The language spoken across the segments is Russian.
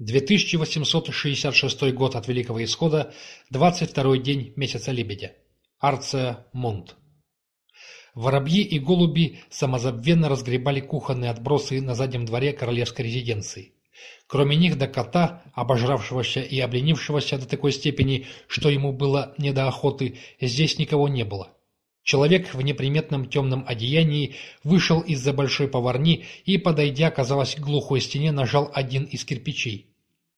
2866 год от Великого Исхода, 22 день месяца Лебедя. Арция Монт. Воробьи и голуби самозабвенно разгребали кухонные отбросы на заднем дворе королевской резиденции. Кроме них до кота, обожравшегося и обленившегося до такой степени, что ему было не до охоты, здесь никого не было. Человек в неприметном темном одеянии вышел из-за большой поварни и, подойдя, казалось, к глухой стене, нажал один из кирпичей.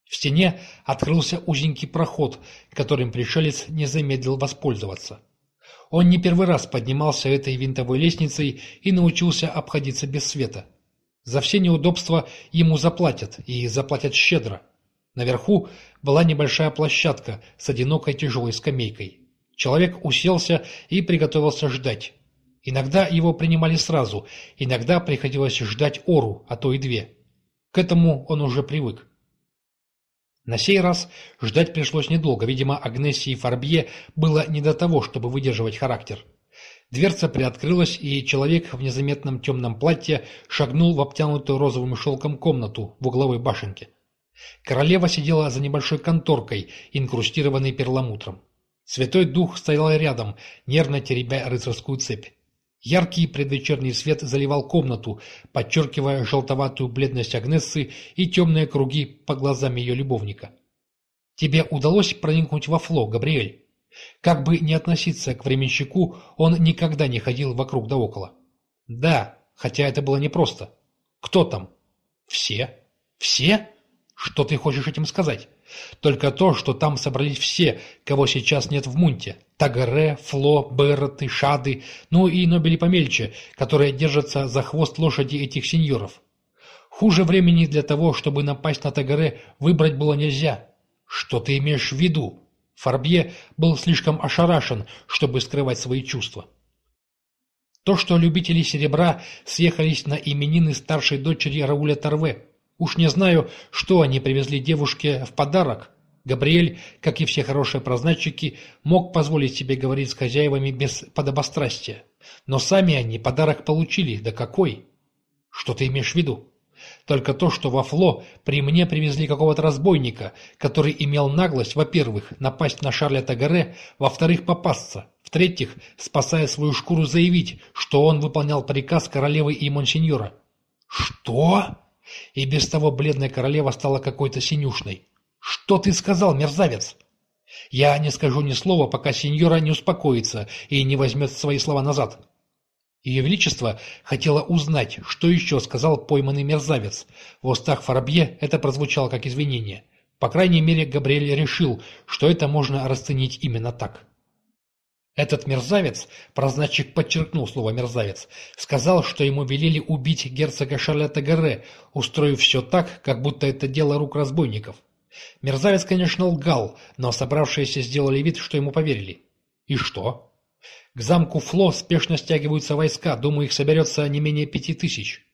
В стене открылся узенький проход, которым пришелец не замедлил воспользоваться. Он не первый раз поднимался этой винтовой лестницей и научился обходиться без света. За все неудобства ему заплатят, и заплатят щедро. Наверху была небольшая площадка с одинокой тяжелой скамейкой. Человек уселся и приготовился ждать. Иногда его принимали сразу, иногда приходилось ждать ору, а то и две. К этому он уже привык. На сей раз ждать пришлось недолго, видимо, Агнессе и Фарбье было не до того, чтобы выдерживать характер. Дверца приоткрылась, и человек в незаметном темном платье шагнул в обтянутую розовым шелком комнату в угловой башенке. Королева сидела за небольшой конторкой, инкрустированной перламутром. Святой Дух стоял рядом, нервно теребя рыцарскую цепь. Яркий предвечерний свет заливал комнату, подчеркивая желтоватую бледность Агнессы и темные круги по глазам ее любовника. «Тебе удалось проникнуть во фло, Габриэль?» Как бы не относиться к временщику, он никогда не ходил вокруг да около. «Да, хотя это было непросто. Кто там?» «Все». «Все? Что ты хочешь этим сказать?» Только то, что там собрались все, кого сейчас нет в Мунте. Тагаре, Фло, Берроты, Шады, ну и Нобели помельче, которые держатся за хвост лошади этих сеньоров. Хуже времени для того, чтобы напасть на Тагаре, выбрать было нельзя. Что ты имеешь в виду? Фарбье был слишком ошарашен, чтобы скрывать свои чувства. То, что любители серебра съехались на именины старшей дочери Рауля Торве, Уж не знаю, что они привезли девушке в подарок. Габриэль, как и все хорошие прознатчики, мог позволить себе говорить с хозяевами без подобострастия. Но сами они подарок получили, да какой? Что ты имеешь в виду? Только то, что во Фло при мне привезли какого-то разбойника, который имел наглость, во-первых, напасть на Шарля Тагаре, во-вторых, попасться, в-третьих, спасая свою шкуру, заявить, что он выполнял приказ королевы и монсеньора. «Что?» И без того бледная королева стала какой-то синюшной. «Что ты сказал, мерзавец?» «Я не скажу ни слова, пока сеньора не успокоится и не возьмет свои слова назад». Ее Величество хотела узнать, что еще сказал пойманный мерзавец. В устах Фарабье это прозвучало как извинение. По крайней мере, Габриэль решил, что это можно расценить именно так. Этот мерзавец, прознатчик подчеркнул слово «мерзавец», сказал, что ему велели убить герцога Шарля Тагаре, устроив все так, как будто это дело рук разбойников. Мерзавец, конечно, лгал, но собравшиеся сделали вид, что ему поверили. И что? К замку Фло спешно стягиваются войска, думаю, их соберется не менее пяти тысяч.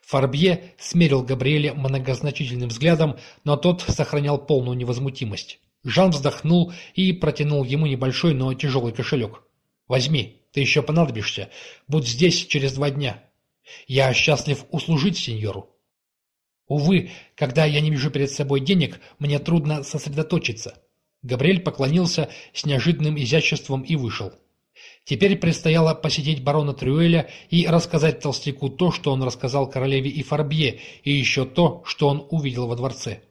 Фарбье смерил Габриэля многозначительным взглядом, но тот сохранял полную невозмутимость. Жан вздохнул и протянул ему небольшой, но тяжелый кошелек. «Возьми, ты еще понадобишься. Будь здесь через два дня. Я счастлив услужить сеньору». Увы, когда я не вижу перед собой денег, мне трудно сосредоточиться. Габриэль поклонился с неожиданным изяществом и вышел. Теперь предстояло посетить барона Трюэля и рассказать толстяку то, что он рассказал королеве и Фарбье, и еще то, что он увидел во дворце.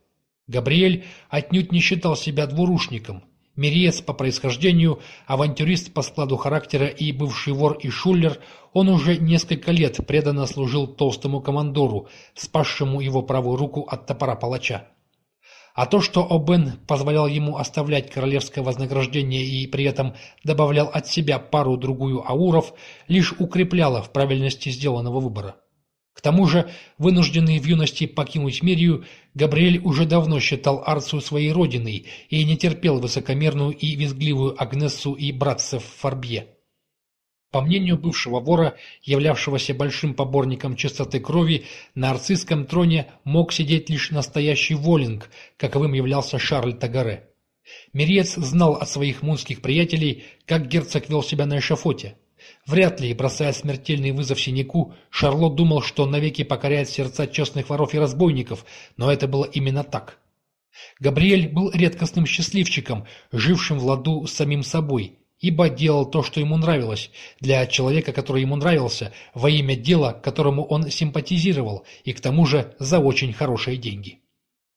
Габриэль отнюдь не считал себя двурушником. Мириец по происхождению, авантюрист по складу характера и бывший вор и шулер, он уже несколько лет преданно служил толстому командору, спасшему его правую руку от топора палача. А то, что Обен позволял ему оставлять королевское вознаграждение и при этом добавлял от себя пару-другую ауров, лишь укрепляло в правильности сделанного выбора. К тому же, вынужденный в юности покинуть Мирию, Габриэль уже давно считал Арцию своей родиной и не терпел высокомерную и визгливую Агнессу и братцев Фарбье. По мнению бывшего вора, являвшегося большим поборником чистоты крови, на арцистском троне мог сидеть лишь настоящий Волинг, каковым являлся Шарль Тагаре. Мириец знал от своих мунских приятелей, как герцог вел себя на эшафоте. Вряд ли, бросая смертельный вызов синяку, Шарлот думал, что навеки покоряет сердца честных воров и разбойников, но это было именно так. Габриэль был редкостным счастливчиком, жившим в ладу с самим собой, ибо делал то, что ему нравилось, для человека, который ему нравился, во имя дела, которому он симпатизировал, и к тому же за очень хорошие деньги.